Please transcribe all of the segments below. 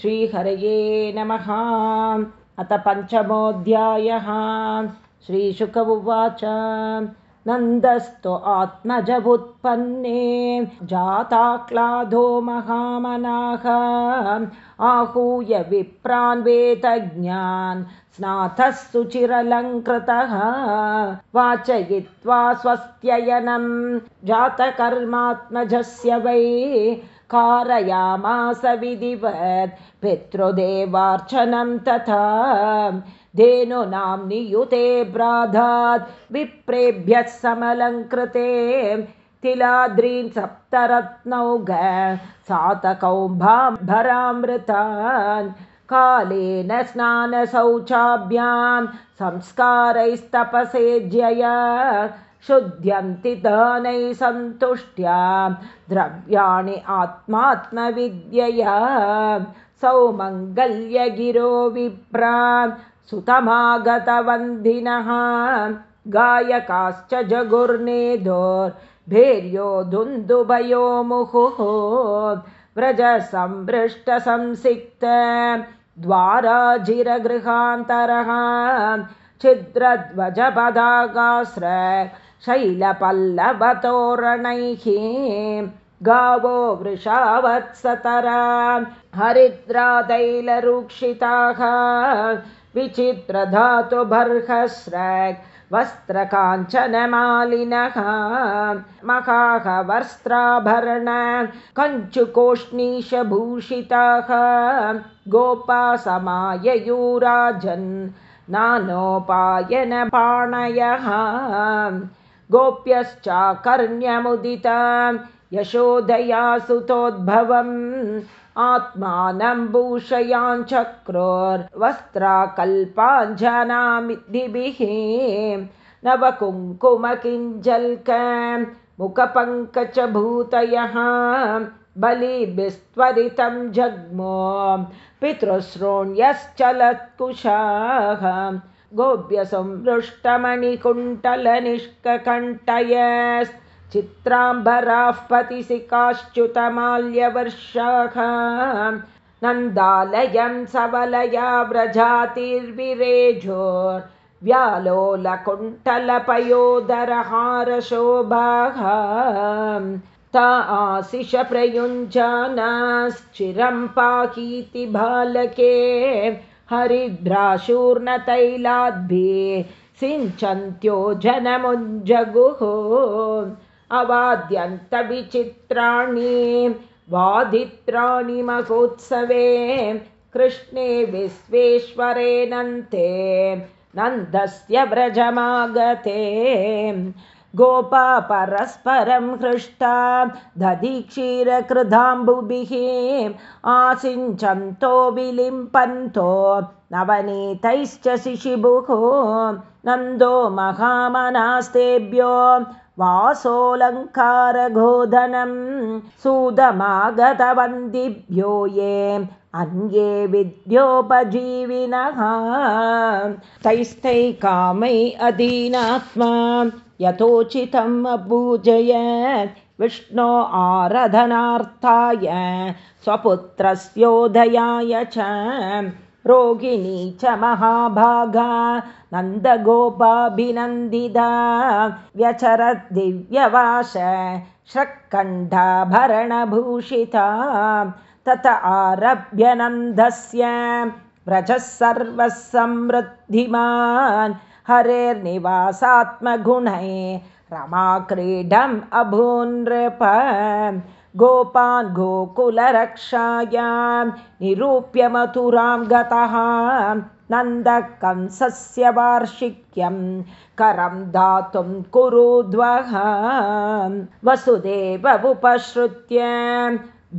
श्रीहरये नमः। अथ पञ्चमोऽध्यायः। श्रीशुक उवाच नन्दस्तु आत्मजवुत्पन्ने जाताक्लादो महामनाः। आहूय विप्रान् वेदज्ञान् स्नातः सुचिरलङ्कृतः वाचयित्वा स्वस्त्ययनं। जातकर्मात्मजस्य वै कारयामास विधिवत्। पितृदेवार्चनं तथा। धेनुनां नियुते ब्राधात्। विप्रेभ्यः समलङ्कृते। तिलाद्रीन् सप्तरत्नौघ सातकौम्भाम्भरामृतान् कालेन स्नानशौचाभ्यां संस्कारैस्तपसेज्यया शुद्ध्यन्ति दानैः सन्तुष्ट्या द्रव्याणि आत्मात्मविद्यया सौमङ्गल्यगिरो विप्रा सुतमागतवन्दिनः गायकाश्च जगुर्नेदोर्भेर्यो दुन्दुभयो मुहुः व्रजसंवृष्टसंसिक्त द्वाराजिरगृहान्तरः छिद्रध्वजपदागाश्र शैलपल्लवतोरणैः गावो वृषावत्सतरा। हरिद्रातैलरुक्षिताः विचित्रधातुबर्हस्रग् वस्त्रकाञ्चनमालिनः महाहवस्त्राभरण कञ्चुकोष्णीशभूषिताः गोपासमाययूराजन् नानोपायनपाणयः गोप्यश्चाकर्ण्यमुदिता यशोदया सुतोद्भवम् आत्मानं भूषयाञ्चक्रोर्वस्त्राकल्पाञ्जनामिद्धिभिः नवकुङ्कुमकिञ्जल्क मुखपङ्कजभूतयः बलिभिस्त्वरितं जग्मो। पितृश्रोण्यश्चलत्कुशाः गोप्यसंवृष्टमणिकुण्टलनिष्ककण्ठयस् चित्राम्बराः पतिसिकाश्च्युतमाल्यवर्षाः नन्दालयं सवलया व्यालोलकुण्टलपयोदरहारशोभाः ता आशिषप्रयुञ्जानाश्चिरं पाहीति बालके हरिद्राशूर्णतैलाद्भिः सिञ्चन्त्यो जनमुञ्जगुः। अवाद्यन्तविचित्राणि वादित्राणि महोत्सवे कृष्णे विश्वेश्वरेणन्ते नन्दस्य व्रजमागते गोपा परस्परं हृष्टा दधिक्षीरकृधाम्बुभिः आसिञ्चन्तो विलिम्पन्तो नवनीतैश्च शिशिभुः नन्दो महामनास्तेभ्यो वासोऽलङ्कारगोधनं सुदमागतवन्दिभ्यो ये अन्ये विद्योपजीविनः। तैस्तैकामै अधीनात्मा यथोचितम् अपूजयत्। विष्णो आराधनार्थाय स्वपुत्रस्योदयाय च रोगिणी च महाभागा नन्दगोपाभिनन्दिता व्यचरद्दिव्यवास श्रक्कण्ठाभरणभूषिता तत आरभ्य नन्दस्य व्रजः सर्वः समृद्धिमान् हरेर्निवासात्मगुणै रमाक्रीडम् अभून्नृप। गोपान् गोकुलरक्षायां निरूप्य मथुरां गतः नन्दकंसस्य वार्षिक्यं करं दातुं कुरुद्वः वसुदेव उपश्रुत्य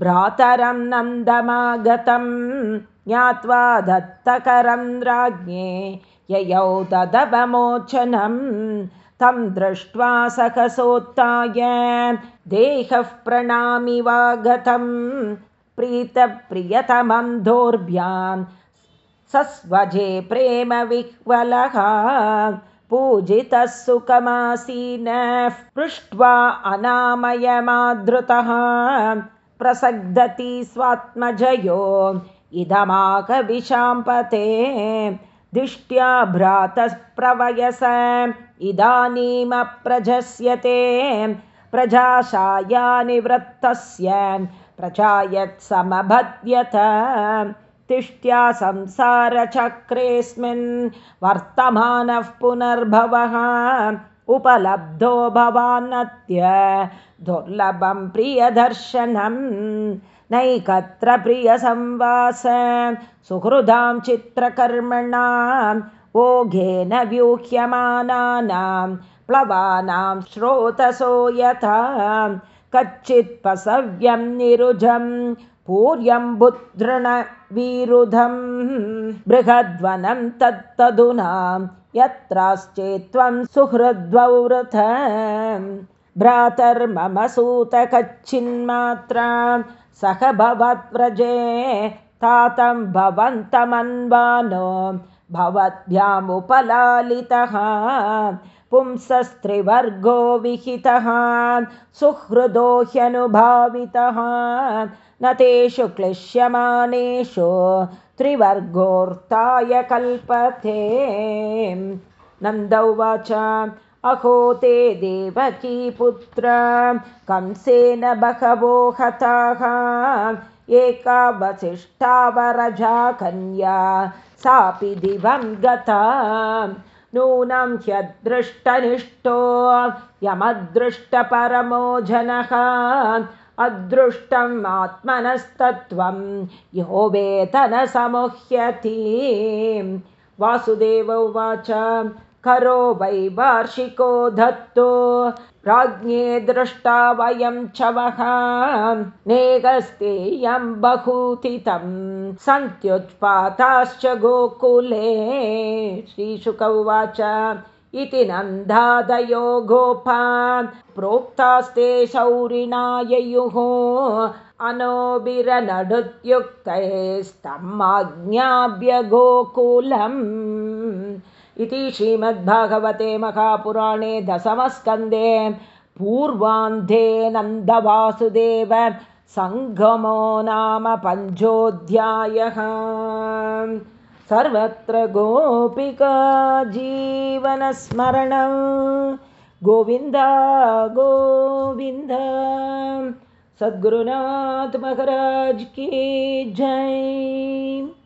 भ्रातरं नन्दमागतं ज्ञात्वा दत्तकरं राज्ञे ययौ तदवमोचनं तं दृष्ट्वा सकसोत्थाय देहः प्रणामिवागतं प्रीतप्रियतमं दोर्भ्यां सस्वजे प्रेमविह्वलः। पूजितः सुखमासीनः। पृष्ट्वा अनामयमादृतः। प्रसग्दति स्वात्मजयो। इदमाकविशाम्पते दिष्ट्या भ्रातः प्रवयस इदानीमप्रजस्यते प्रजाशाया निवृत्तस्य प्रजायत्समभद्यत तिष्ट्या संसारचक्रेऽस्मिन् वर्तमानः पुनर्भवः। उपलब्धो भवान्नत्य दुर्लभं प्रियदर्शनम् नैकत्र प्रियसंवास सुहृदां चित्रकर्मणां ओघेन व्यूह्यमानानां प्लवानां स्रोतसो यथा कच्चित्पसव्यं निरुजं पूर्यम्बुदृणवीरुधं बृहद्वनं तत्तदुनां यत्राश्चेत्त्वं सुहृद्वौरथ भ्रातर्मम सूतकच्चिन्मात्रा सह भवत्व्रजे तातं भवन्तमन्वानो भवद्भ्यामुपलालितः पुंसस्त्रिवर्गो विहितः सुहृदो ह्यनुभावितः न तेषु क्लिश्यमानेषु त्रिवर्गोऽर्ताय कल्पते नन्द उवाच अहो ते देवकी पुत्र कंसेन बहवो हताः। एका वसिष्ठावरजा कन्या सापि दिवं गता। नूनं ह्यदृष्टनिष्ठो यमदृष्टपरमो जनः। अदृष्टम् आत्मनस्तत्त्वं यो वेतनसमुह्यति वासुदेव उवाच करो वै वार्षिको धत्तो। राज्ञे दृष्टा वयं च वः नेगस्तेयं बहूतितं सन्त्युत्पाताश्च गोकुले। श्रीशुक उवाच इति नन्दादयो गोपा। प्रोक्तास्ते शौरिणाययुः। अनोबिरनडुत्युक्तैस्तमाज्ञाभ्य गोकुलम् इति श्रीमद्भागवते महापुराणे दशमस्कन्दे पूर्वान्धे नन्दवासुदेव सङ्गमो नाम पञ्चोऽध्यायः। सर्वत्र गोपिका जीवनस्मरणं। गोविन्द गोविन्द। सद्गुरुनाथ महाराज की जय